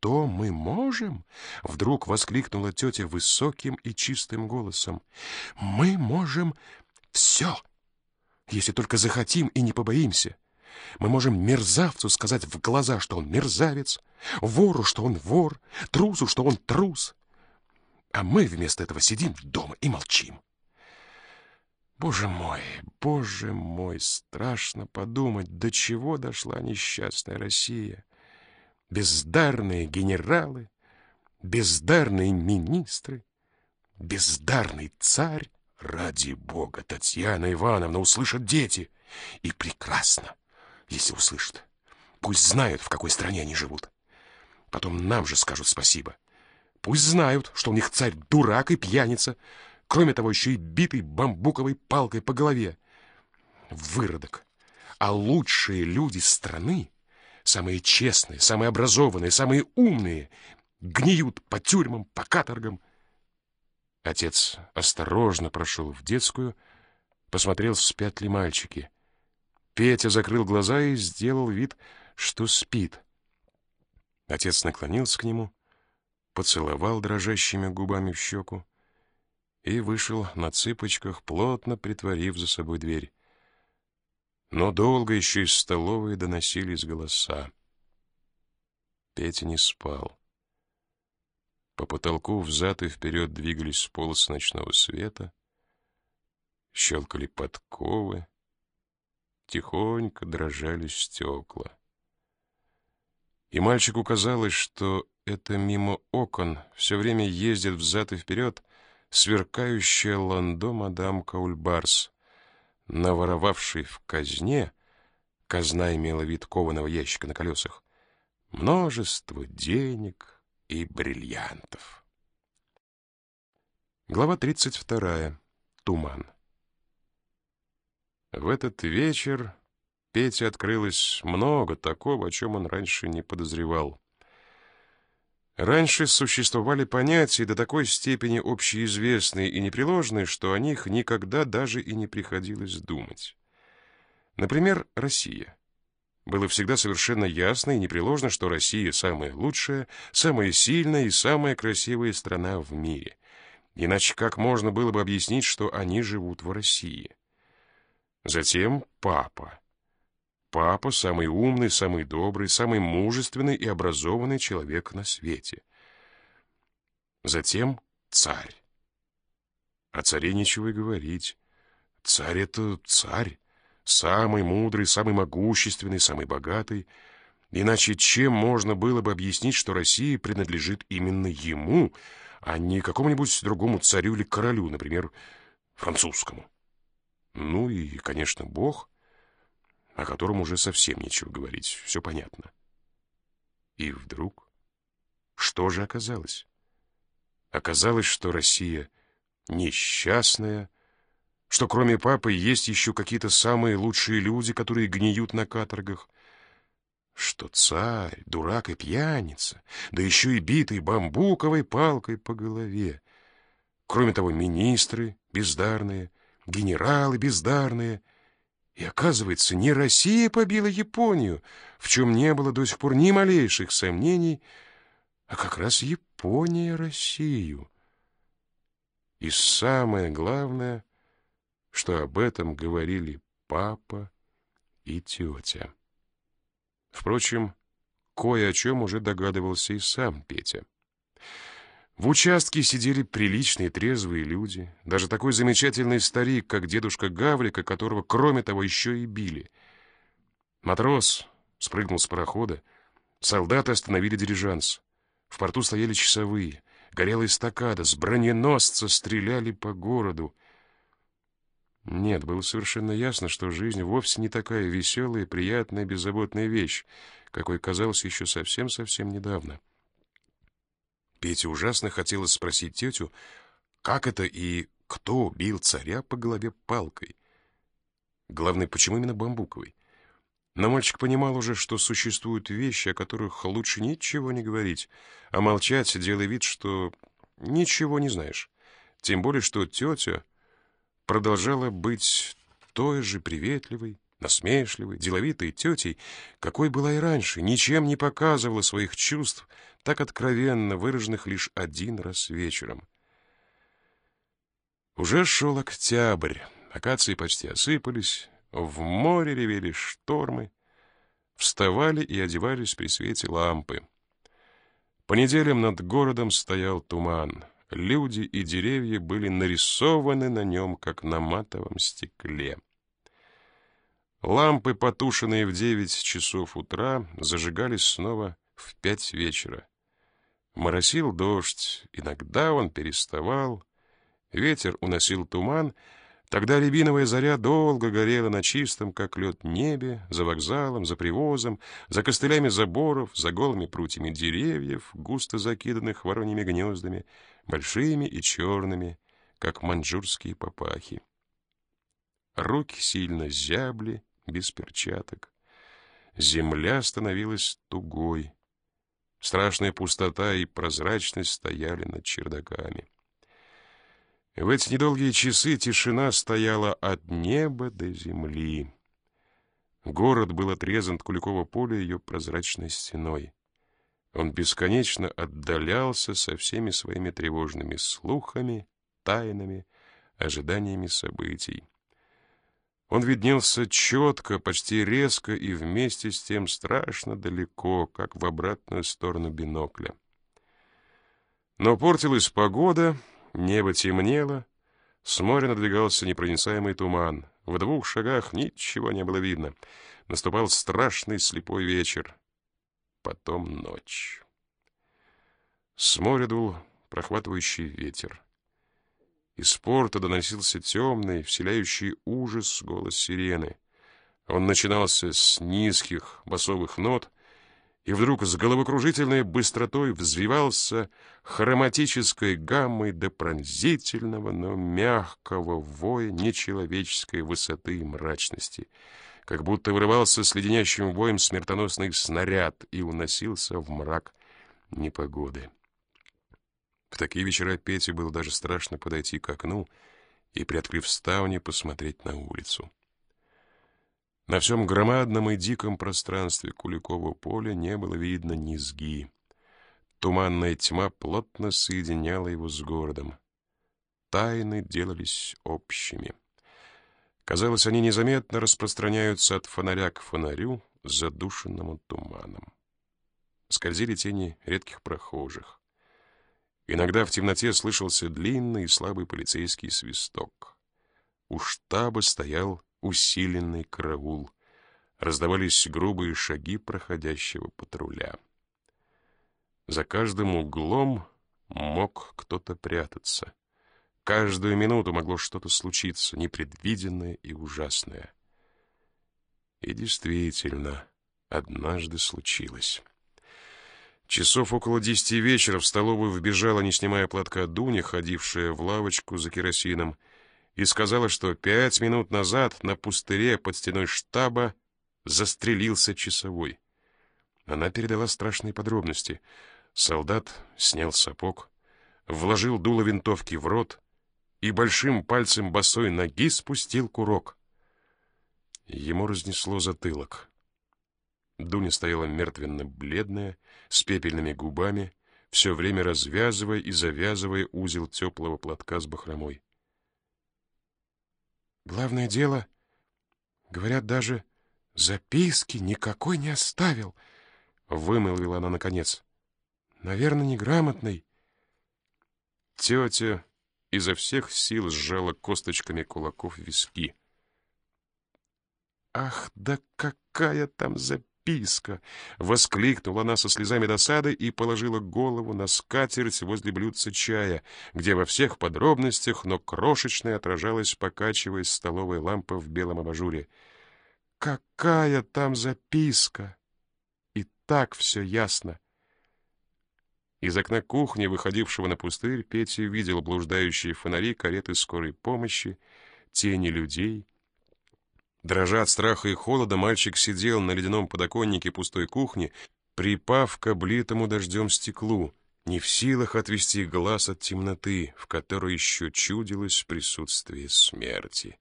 что мы можем?» — вдруг воскликнула тетя высоким и чистым голосом. «Мы можем все, если только захотим и не побоимся. Мы можем мерзавцу сказать в глаза, что он мерзавец, вору, что он вор, трусу, что он трус. А мы вместо этого сидим дома и молчим. Боже мой, боже мой, страшно подумать, до чего дошла несчастная Россия. Бездарные генералы, бездарные министры, бездарный царь. Ради бога, Татьяна Ивановна, услышат дети. И прекрасно если услышат. Пусть знают, в какой стране они живут. Потом нам же скажут спасибо. Пусть знают, что у них царь дурак и пьяница, кроме того, еще и битый бамбуковой палкой по голове. Выродок. А лучшие люди страны, самые честные, самые образованные, самые умные, гниют по тюрьмам, по каторгам. Отец осторожно прошел в детскую, посмотрел, спят ли мальчики — Петя закрыл глаза и сделал вид, что спит. Отец наклонился к нему, поцеловал дрожащими губами в щеку и вышел на цыпочках, плотно притворив за собой дверь. Но долго еще из столовой доносились голоса. Петя не спал. По потолку взад и вперед двигались полосы ночного света, щелкали подковы, тихонько дрожали стекла. И мальчику казалось, что это мимо окон все время ездит взад и вперед сверкающая ландо мадам Каульбарс, наворовавший в казне, казна имела вид кованого ящика на колесах, множество денег и бриллиантов. Глава 32. Туман. В этот вечер Пете открылось много такого, о чем он раньше не подозревал. Раньше существовали понятия до такой степени общеизвестные и непреложные, что о них никогда даже и не приходилось думать. Например, Россия. Было всегда совершенно ясно и непреложно, что Россия самая лучшая, самая сильная и самая красивая страна в мире. Иначе как можно было бы объяснить, что они живут в России? Затем папа. Папа — самый умный, самый добрый, самый мужественный и образованный человек на свете. Затем царь. О царе ничего и говорить. Царь — это царь. Самый мудрый, самый могущественный, самый богатый. Иначе чем можно было бы объяснить, что Россия принадлежит именно ему, а не какому-нибудь другому царю или королю, например, французскому? Ну и, конечно, Бог, о котором уже совсем нечего говорить, все понятно. И вдруг, что же оказалось? Оказалось, что Россия несчастная, что кроме папы есть еще какие-то самые лучшие люди, которые гниют на каторгах, что царь, дурак и пьяница, да еще и битый бамбуковой палкой по голове. Кроме того, министры бездарные — генералы бездарные. И оказывается, не Россия побила Японию, в чем не было до сих пор ни малейших сомнений, а как раз Япония Россию. И самое главное, что об этом говорили папа и тетя. Впрочем, кое о чем уже догадывался и сам Петя. В участке сидели приличные трезвые люди, даже такой замечательный старик, как дедушка Гаврика, которого, кроме того, еще и били. Матрос спрыгнул с парохода, солдаты остановили дирижанс. В порту стояли часовые, горела эстакада, с броненосца стреляли по городу. Нет, было совершенно ясно, что жизнь вовсе не такая веселая, приятная, беззаботная вещь, какой казалась еще совсем-совсем недавно. Пете ужасно хотелось спросить тетю, как это и кто бил царя по голове палкой. Главное, почему именно бамбуковой? Но мальчик понимал уже, что существуют вещи, о которых лучше ничего не говорить, а молчать, делая вид, что ничего не знаешь. Тем более, что тетя продолжала быть той же приветливой, насмешливой, деловитой тетей, какой была и раньше, ничем не показывала своих чувств, так откровенно выраженных лишь один раз вечером. Уже шел октябрь, акации почти осыпались, в море ревели штормы, вставали и одевались при свете лампы. По неделям над городом стоял туман. Люди и деревья были нарисованы на нем, как на матовом стекле. Лампы, потушенные в девять часов утра, зажигались снова в пять вечера. Моросил дождь, иногда он переставал, ветер уносил туман, Тогда рябиновая заря долго горела на чистом, как лед, небе, за вокзалом, за привозом, за костылями заборов, за голыми прутьями деревьев, густо закиданных вороньими гнездами, большими и черными, как маньчжурские папахи. Руки сильно зябли, без перчаток. Земля становилась тугой. Страшная пустота и прозрачность стояли над чердаками. В эти недолгие часы тишина стояла от неба до земли. Город был отрезан от Куликова поля ее прозрачной стеной. Он бесконечно отдалялся со всеми своими тревожными слухами, тайнами, ожиданиями событий. Он виднелся четко, почти резко и вместе с тем страшно далеко, как в обратную сторону бинокля. Но портилась погода, Небо темнело, с моря надвигался непроницаемый туман. В двух шагах ничего не было видно. Наступал страшный слепой вечер. Потом ночь. С моря дул прохватывающий ветер. Из порта доносился темный, вселяющий ужас голос сирены. Он начинался с низких басовых нот, и вдруг с головокружительной быстротой взвивался хроматической гаммой до пронзительного, но мягкого воя нечеловеческой высоты и мрачности, как будто вырывался с леденящим воем смертоносный снаряд и уносился в мрак непогоды. В такие вечера Пете было даже страшно подойти к окну и, приоткрыв ставни, посмотреть на улицу. На всем громадном и диком пространстве Куликового поля не было видно низги. Туманная тьма плотно соединяла его с городом. Тайны делались общими. Казалось, они незаметно распространяются от фонаря к фонарю, задушенному туманом. Скользили тени редких прохожих. Иногда в темноте слышался длинный и слабый полицейский свисток. У штаба стоял усиленный караул. Раздавались грубые шаги проходящего патруля. За каждым углом мог кто-то прятаться. Каждую минуту могло что-то случиться, непредвиденное и ужасное. И действительно, однажды случилось. Часов около десяти вечера в столовую вбежала, не снимая платка, Дуня, ходившая в лавочку за керосином, и сказала, что пять минут назад на пустыре под стеной штаба застрелился часовой. Она передала страшные подробности. Солдат снял сапог, вложил дуло винтовки в рот и большим пальцем босой ноги спустил курок. Ему разнесло затылок. Дуня стояла мертвенно-бледная, с пепельными губами, все время развязывая и завязывая узел теплого платка с бахромой. Главное дело, говорят, даже записки никакой не оставил, вымолвила она наконец. Наверное, неграмотный. Тетя изо всех сил сжала косточками кулаков виски. Ах, да какая там записка! Записка!» — воскликнула она со слезами досады и положила голову на скатерть возле блюдца чая, где во всех подробностях, но крошечная отражалась, покачиваясь столовая лампа в белом абажуре. «Какая там записка!» И так все ясно. Из окна кухни, выходившего на пустырь, Петя видел блуждающие фонари кареты скорой помощи, тени людей — Дрожа от страха и холода, мальчик сидел на ледяном подоконнике пустой кухни, припав к облитому дождем стеклу, не в силах отвести глаз от темноты, в которой еще чудилось присутствие смерти.